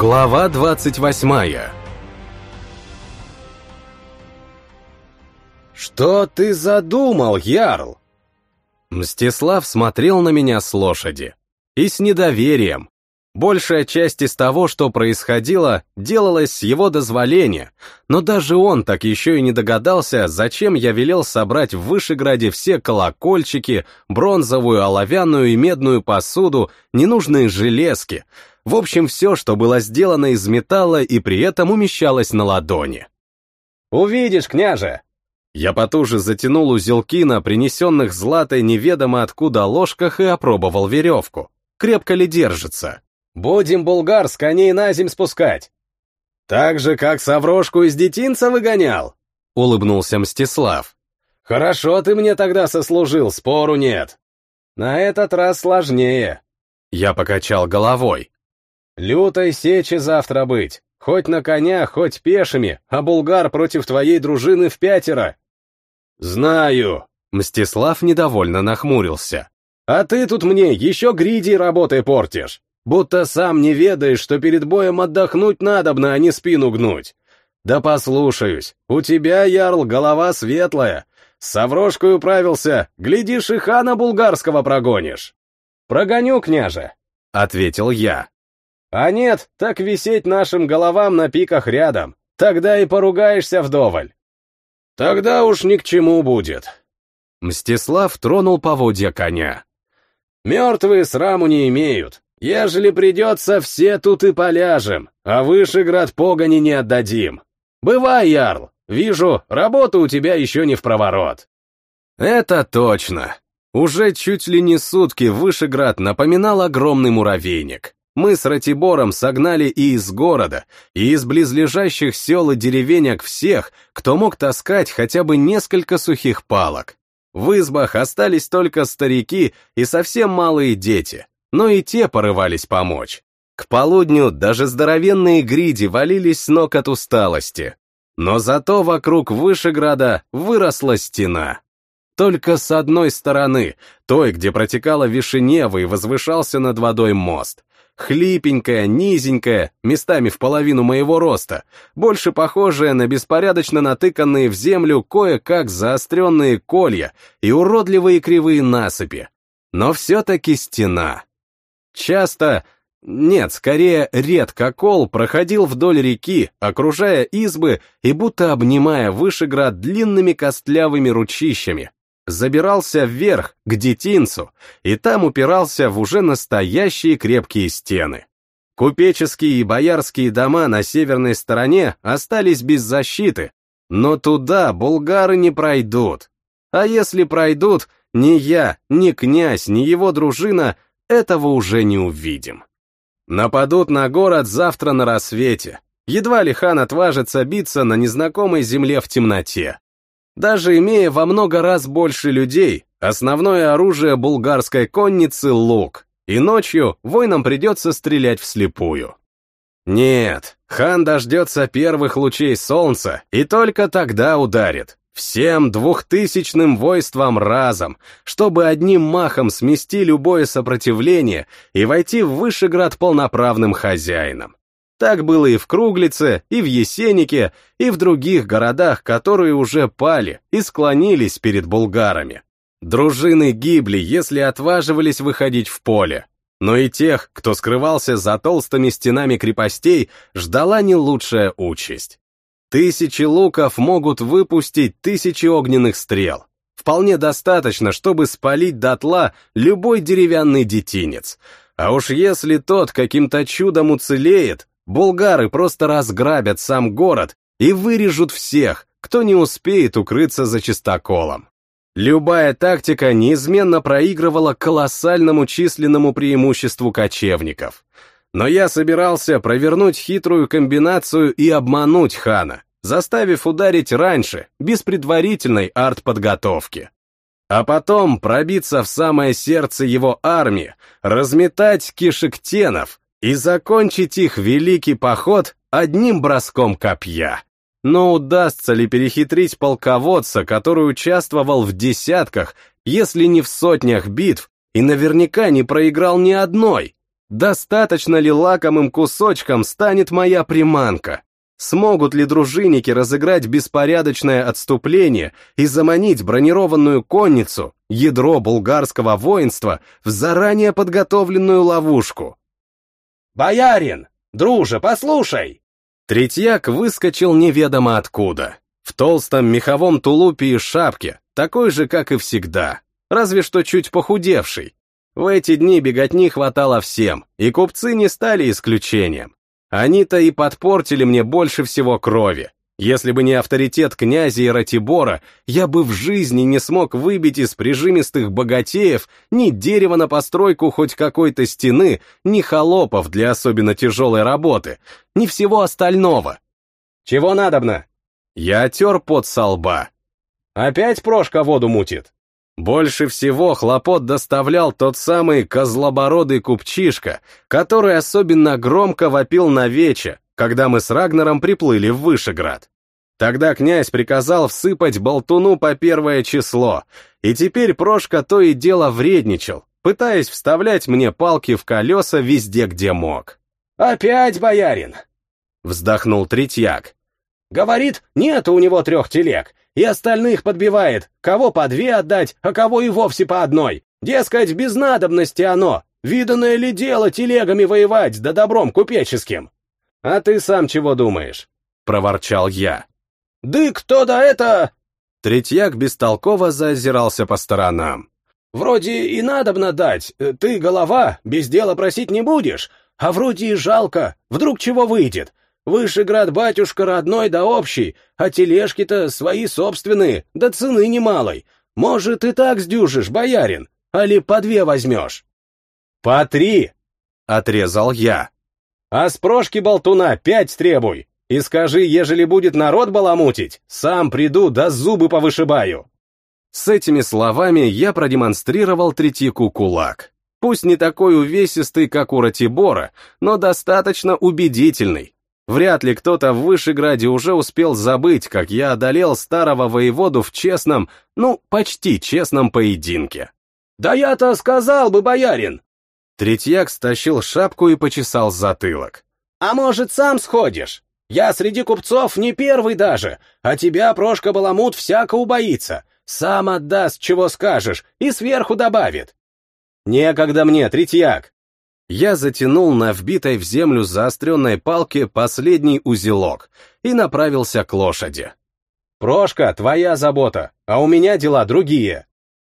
Глава 28 «Что ты задумал, Ярл?» Мстислав смотрел на меня с лошади. И с недоверием. Большая часть из того, что происходило, делалась с его дозволения, но даже он так еще и не догадался, зачем я велел собрать в Вышеграде все колокольчики, бронзовую, оловянную и медную посуду, ненужные железки, в общем, все, что было сделано из металла и при этом умещалось на ладони. «Увидишь, княже!» Я потуже затянул узелки на принесенных златой неведомо откуда ложках и опробовал веревку. Крепко ли держится? Будем булгар с коней на земь спускать. Так же, как соврошку из детинца выгонял, улыбнулся Мстислав. Хорошо ты мне тогда сослужил, спору нет. На этот раз сложнее. Я покачал головой. Лютой сечи завтра быть. Хоть на коня, хоть пешими, а булгар против твоей дружины в пятеро. Знаю. Мстислав недовольно нахмурился. А ты тут мне еще гриди работой портишь. Будто сам не ведаешь, что перед боем отдохнуть надобно, а не спину гнуть. Да послушаюсь, у тебя, Ярл, голова светлая. С Саврошкой управился, глядишь, и хана булгарского прогонишь. Прогоню, княже, — ответил я. А нет, так висеть нашим головам на пиках рядом, тогда и поругаешься вдоволь. Тогда уж ни к чему будет. Мстислав тронул поводья коня. Мертвые сраму не имеют, Ежели придется, все тут и поляжем, а Вышеград погони не отдадим. Бывай, Ярл, вижу, работа у тебя еще не в проворот. Это точно. Уже чуть ли не сутки Вышеград напоминал огромный муравейник. Мы с Ратибором согнали и из города, и из близлежащих сел и деревенек всех, кто мог таскать хотя бы несколько сухих палок. В избах остались только старики и совсем малые дети, но и те порывались помочь. К полудню даже здоровенные гриди валились с ног от усталости. Но зато вокруг Вышеграда выросла стена. Только с одной стороны, той, где протекала Вишенева и возвышался над водой мост. Хлипенькая, низенькая, местами в половину моего роста, больше похожая на беспорядочно натыканные в землю кое-как заостренные колья и уродливые кривые насыпи. Но все-таки стена. Часто, нет, скорее редко кол проходил вдоль реки, окружая избы и будто обнимая Вышеград длинными костлявыми ручищами, забирался вверх, к детинцу, и там упирался в уже настоящие крепкие стены. Купеческие и боярские дома на северной стороне остались без защиты, но туда булгары не пройдут. А если пройдут, ни я, ни князь, ни его дружина этого уже не увидим. Нападут на город завтра на рассвете. Едва ли хан отважится биться на незнакомой земле в темноте. Даже имея во много раз больше людей, основное оружие булгарской конницы — лук, и ночью воинам придется стрелять вслепую. Нет, хан дождется первых лучей солнца и только тогда ударит, Всем двухтысячным войствам разом, чтобы одним махом смести любое сопротивление и войти в Вышеград полноправным хозяином. Так было и в Круглице, и в Есенике, и в других городах, которые уже пали и склонились перед булгарами. Дружины гибли, если отваживались выходить в поле. Но и тех, кто скрывался за толстыми стенами крепостей, ждала не лучшая участь. Тысячи луков могут выпустить тысячи огненных стрел. Вполне достаточно, чтобы спалить дотла любой деревянный детинец. А уж если тот каким-то чудом уцелеет, булгары просто разграбят сам город и вырежут всех, кто не успеет укрыться за чистоколом. Любая тактика неизменно проигрывала колоссальному численному преимуществу кочевников — но я собирался провернуть хитрую комбинацию и обмануть хана, заставив ударить раньше, без предварительной артподготовки. А потом пробиться в самое сердце его армии, разметать кишектенов и закончить их великий поход одним броском копья. Но удастся ли перехитрить полководца, который участвовал в десятках, если не в сотнях битв, и наверняка не проиграл ни одной? Достаточно ли лакомым кусочком станет моя приманка? Смогут ли дружинники разыграть беспорядочное отступление и заманить бронированную конницу, ядро булгарского воинства, в заранее подготовленную ловушку? «Боярин! Друже, послушай!» Третьяк выскочил неведомо откуда. В толстом меховом тулупе и шапке, такой же, как и всегда, разве что чуть похудевший. В эти дни беготни хватало всем, и купцы не стали исключением. Они-то и подпортили мне больше всего крови. Если бы не авторитет князя и Ратибора, я бы в жизни не смог выбить из прижимистых богатеев ни дерева на постройку хоть какой-то стены, ни холопов для особенно тяжелой работы, ни всего остального. «Чего надобно?» Я отер пот со лба. «Опять Прошка воду мутит?» Больше всего хлопот доставлял тот самый козлобородый купчишка, который особенно громко вопил на вече, когда мы с Рагнером приплыли в Вышеград. Тогда князь приказал всыпать болтуну по первое число, и теперь Прошка то и дело вредничал, пытаясь вставлять мне палки в колеса везде, где мог. «Опять, боярин!» — вздохнул Третьяк. «Говорит, нет у него трех телег, и остальных подбивает, кого по две отдать, а кого и вовсе по одной. Дескать, без надобности оно, виданное ли дело телегами воевать да добром купеческим. А ты сам чего думаешь? Проворчал я. Да кто да это... Третьяк бестолково заозирался по сторонам. Вроде и надобно дать, ты, голова, без дела просить не будешь, а вроде и жалко, вдруг чего выйдет, Вышеград батюшка родной да общий, а тележки-то свои собственные, да цены немалой. Может, и так сдюжишь, боярин, али по две возьмешь?» «По три!» — отрезал я. «А с прошки болтуна пять требуй, и скажи, ежели будет народ баламутить, сам приду да зубы повышибаю». С этими словами я продемонстрировал Третьяку кулак. Пусть не такой увесистый, как у Ратибора, но достаточно убедительный, Вряд ли кто-то в Вышеграде уже успел забыть, как я одолел старого воеводу в честном, ну, почти честном поединке. «Да я-то сказал бы, боярин!» Третьяк стащил шапку и почесал затылок. «А может, сам сходишь? Я среди купцов не первый даже, а тебя Прошка Баламут всяко убоится. Сам отдаст, чего скажешь, и сверху добавит». «Некогда мне, Третьяк!» я затянул на вбитой в землю заостренной палке последний узелок и направился к лошади. «Прошка, твоя забота, а у меня дела другие».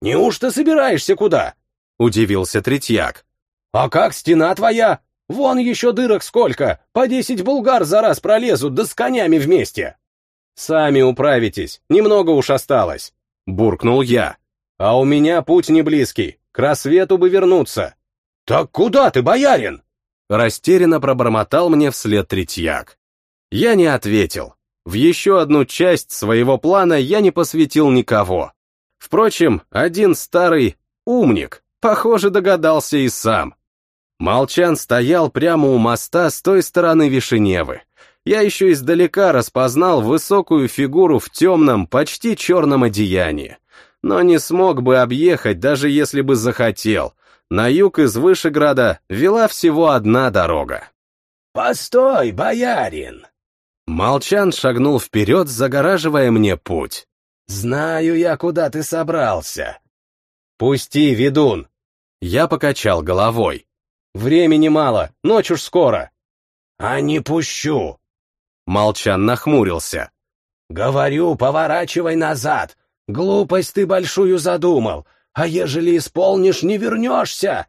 «Неужто собираешься куда?» — удивился Третьяк. «А как стена твоя? Вон еще дырок сколько, по десять булгар за раз пролезут, да с конями вместе». «Сами управитесь, немного уж осталось», — буркнул я. «А у меня путь не близкий, к рассвету бы вернуться». «Так куда ты, боярин?» Растерянно пробормотал мне вслед Третьяк. Я не ответил. В еще одну часть своего плана я не посвятил никого. Впрочем, один старый умник, похоже, догадался и сам. Молчан стоял прямо у моста с той стороны Вишеневы. Я еще издалека распознал высокую фигуру в темном, почти черном одеянии. Но не смог бы объехать, даже если бы захотел — на юг из Вышеграда вела всего одна дорога. «Постой, боярин!» Молчан шагнул вперед, загораживая мне путь. «Знаю я, куда ты собрался». «Пусти, ведун!» Я покачал головой. «Времени мало, ночь уж скоро». «А не пущу!» Молчан нахмурился. «Говорю, поворачивай назад. Глупость ты большую задумал. А ежели исполнишь, не вернешься!»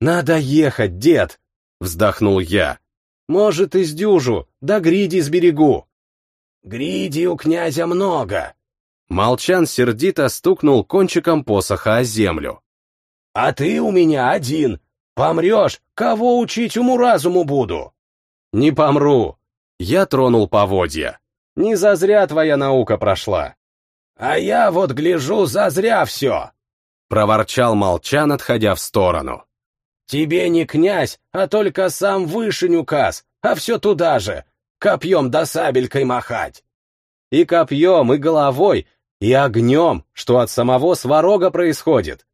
«Надо ехать, дед!» — вздохнул я. «Может, из дюжу, да гриди сберегу!» «Гриди у князя много!» Молчан сердито стукнул кончиком посоха о землю. «А ты у меня один! Помрешь, кого учить уму-разуму буду?» «Не помру!» Я тронул поводья. «Не зазря твоя наука прошла!» «А я вот гляжу, зазря все!» — проворчал Молчан, отходя в сторону. «Тебе не князь, а только сам вышень указ, а все туда же, копьем да сабелькой махать». «И копьем, и головой, и огнем, что от самого сварога происходит».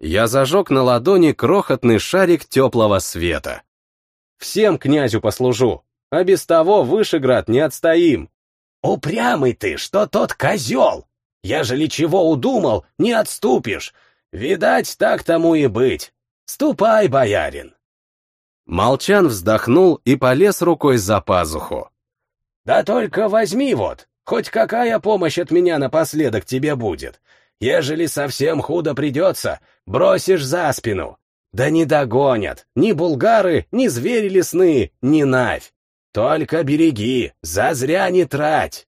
Я зажег на ладони крохотный шарик теплого света. Всем князю послужу, а без того Вышеград не отстоим. Упрямый ты, что тот козел! Ежели чего удумал, не отступишь. Видать, так тому и быть. Ступай, боярин. Молчан вздохнул и полез рукой за пазуху. Да только возьми вот, хоть какая помощь от меня напоследок тебе будет. Ежели совсем худо придется, бросишь за спину. Да не догонят ни булгары, ни звери лесные, ни навь. Только береги, зазря не трать.